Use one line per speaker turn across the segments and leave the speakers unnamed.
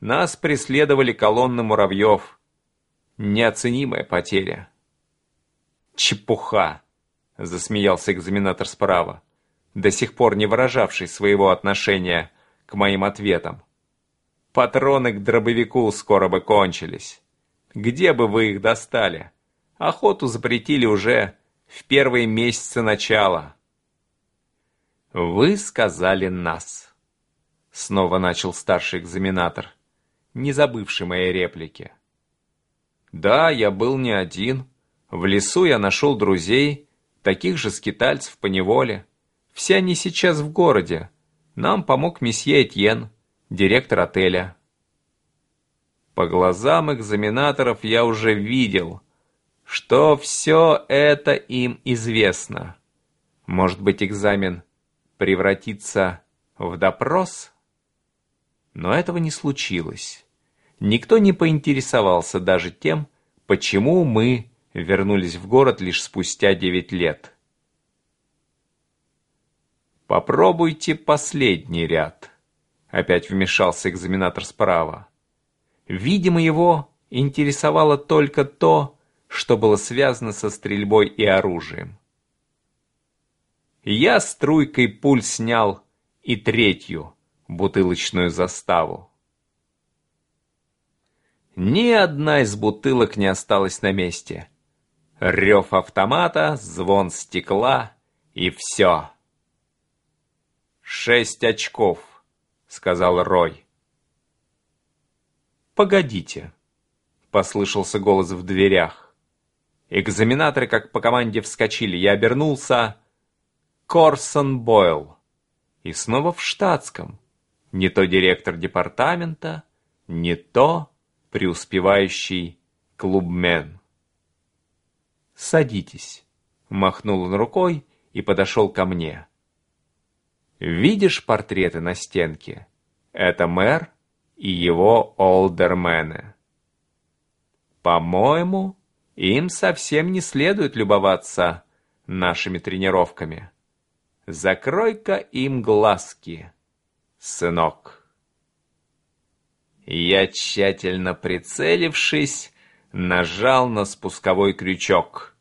Нас преследовали колонны муравьев. Неоценимая потеря. Чепуха, засмеялся экзаменатор справа, до сих пор не выражавший своего отношения к моим ответам. Патроны к дробовику скоро бы кончились. Где бы вы их достали? Охоту запретили уже в первые месяцы начала. Вы сказали нас. Снова начал старший экзаменатор, не забывший моей реплики. Да, я был не один. В лесу я нашел друзей, таких же скитальцев по неволе. Все они сейчас в городе. Нам помог месье Этьен, директор отеля. По глазам экзаменаторов я уже видел, что все это им известно. Может быть, экзамен превратится в допрос? Но этого не случилось. Никто не поинтересовался даже тем, почему мы вернулись в город лишь спустя девять лет. «Попробуйте последний ряд», — опять вмешался экзаменатор справа. Видимо, его интересовало только то, что было связано со стрельбой и оружием. Я струйкой пуль снял и третью бутылочную заставу. Ни одна из бутылок не осталась на месте. Рев автомата, звон стекла и все. «Шесть очков», — сказал Рой. «Погодите», — послышался голос в дверях. Экзаменаторы, как по команде, вскочили. Я обернулся. Корсон Бойл. И снова в штатском. Не то директор департамента, не то преуспевающий клубмен. «Садитесь», — махнул он рукой и подошел ко мне. «Видишь портреты на стенке? Это мэр и его олдермены. По-моему, им совсем не следует любоваться нашими тренировками. Закрой-ка им глазки, сынок. Я, тщательно прицелившись, нажал на спусковой крючок.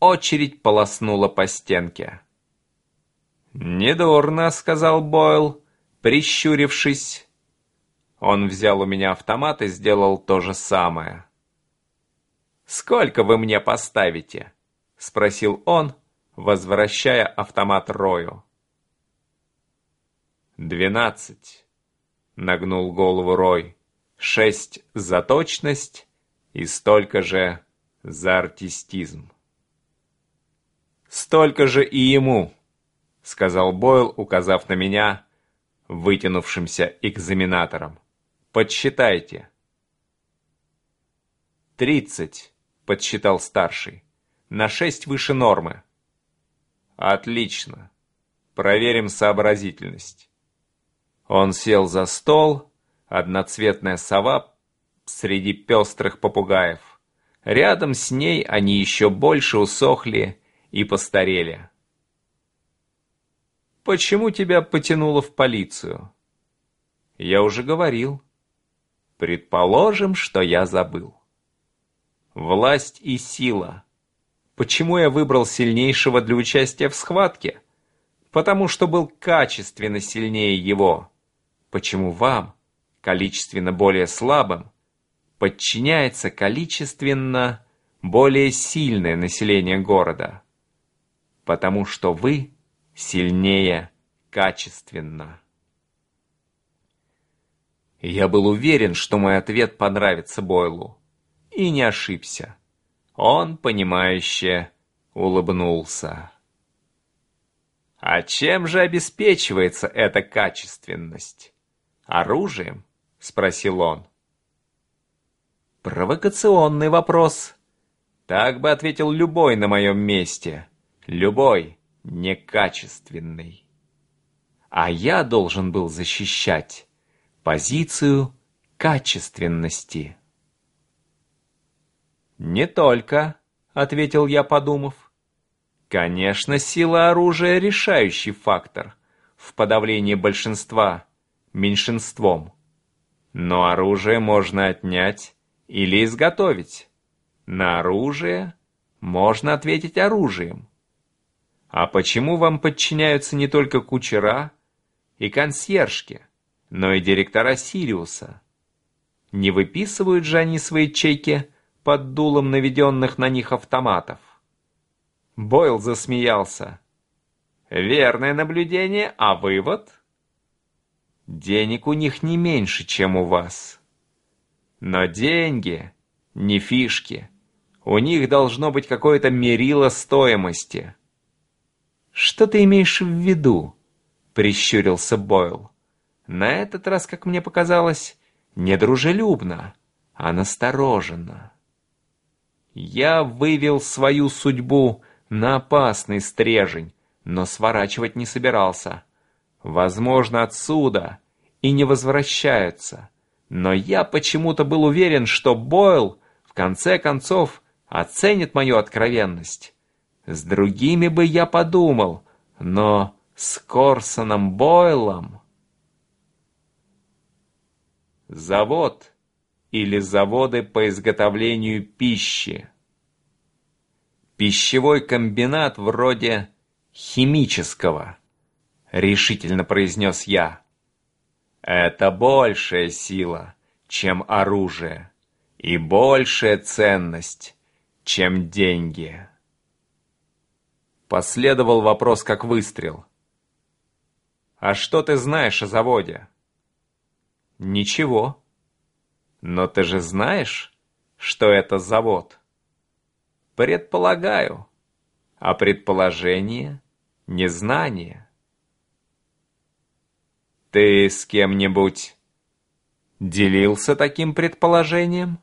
Очередь полоснула по стенке. «Недурно», — сказал Бойл, прищурившись. Он взял у меня автомат и сделал то же самое. «Сколько вы мне поставите?» — спросил он, возвращая автомат Рою. «Двенадцать», — нагнул голову Рой. «Шесть за точность и столько же за артистизм». «Столько же и ему», — сказал Бойл, указав на меня вытянувшимся экзаменатором. Подсчитайте. «Тридцать», — подсчитал старший. «На шесть выше нормы». «Отлично. Проверим сообразительность». Он сел за стол, одноцветная сова среди пестрых попугаев. Рядом с ней они еще больше усохли и постарели. «Почему тебя потянуло в полицию?» «Я уже говорил. Предположим, что я забыл. Власть и сила. Почему я выбрал сильнейшего для участия в схватке? Потому что был качественно сильнее его. Почему вам, количественно более слабым, подчиняется количественно более сильное население города? Потому что вы сильнее качественно. Я был уверен, что мой ответ понравится Бойлу. И не ошибся. Он, понимающе, улыбнулся. А чем же обеспечивается эта качественность? Оружием? Спросил он. Провокационный вопрос. Так бы ответил любой на моем месте. Любой некачественный. А я должен был защищать позицию качественности. «Не только», — ответил я, подумав. «Конечно, сила оружия — решающий фактор в подавлении большинства меньшинством. Но оружие можно отнять или изготовить. На оружие можно ответить оружием. А почему вам подчиняются не только кучера и консьержки, но и директора Сириуса? Не выписывают же они свои чеки под дулом наведенных на них автоматов? Бойл засмеялся. Верное наблюдение, а вывод? Денег у них не меньше, чем у вас. Но деньги не фишки. У них должно быть какое-то мерило стоимости. «Что ты имеешь в виду?» — прищурился Бойл. На этот раз, как мне показалось, не дружелюбно, а настороженно. Я вывел свою судьбу на опасный стрежень, но сворачивать не собирался. Возможно, отсюда и не возвращаются. Но я почему-то был уверен, что Бойл в конце концов оценит мою откровенность. С другими бы я подумал, но с Корсоном Бойлом... Завод или заводы по изготовлению пищи. Пищевой комбинат вроде химического, решительно произнес я. Это большая сила, чем оружие, и большая ценность, чем деньги. Последовал вопрос как выстрел. «А что ты знаешь о заводе?» «Ничего». «Но ты же знаешь, что это завод?» «Предполагаю. А предположение незнание. Ты с кем-нибудь делился таким предположением?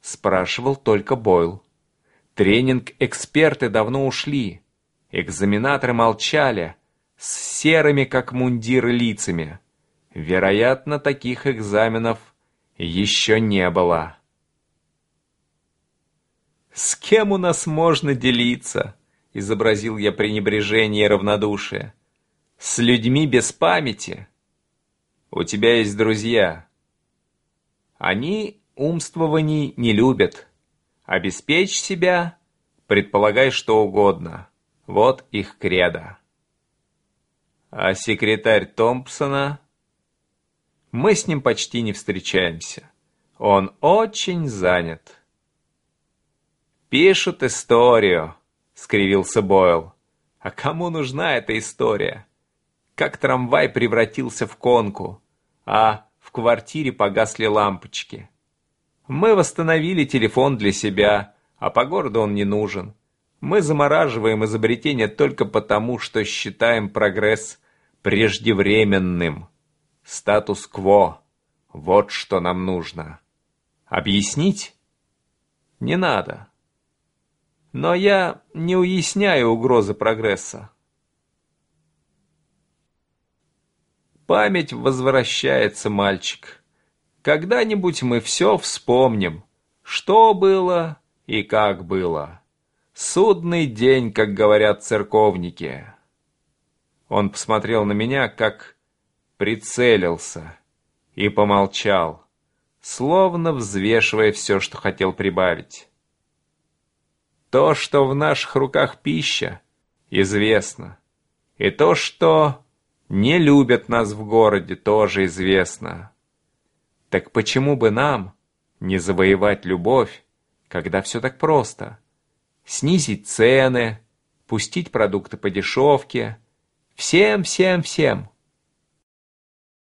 Спрашивал только Бойл. Тренинг-эксперты давно ушли. Экзаменаторы молчали, с серыми, как мундиры, лицами. Вероятно, таких экзаменов еще не было. «С кем у нас можно делиться?» — изобразил я пренебрежение и равнодушие. «С людьми без памяти. У тебя есть друзья. Они умствований не любят. Обеспечь себя, предполагай что угодно. Вот их кредо. А секретарь Томпсона... Мы с ним почти не встречаемся. Он очень занят. Пишут историю, скривился Бойл. А кому нужна эта история? Как трамвай превратился в конку, а в квартире погасли лампочки. Мы восстановили телефон для себя, а по городу он не нужен. Мы замораживаем изобретение только потому, что считаем прогресс преждевременным. Статус-кво. Вот что нам нужно. Объяснить? Не надо. Но я не уясняю угрозы прогресса. Память возвращается, мальчик. Когда-нибудь мы все вспомним, что было и как было. Судный день, как говорят церковники. Он посмотрел на меня, как прицелился, и помолчал, словно взвешивая все, что хотел прибавить. То, что в наших руках пища, известно. И то, что не любят нас в городе, тоже известно. Так почему бы нам не завоевать любовь, когда все так просто? Снизить цены, пустить продукты по дешевке. Всем, всем, всем.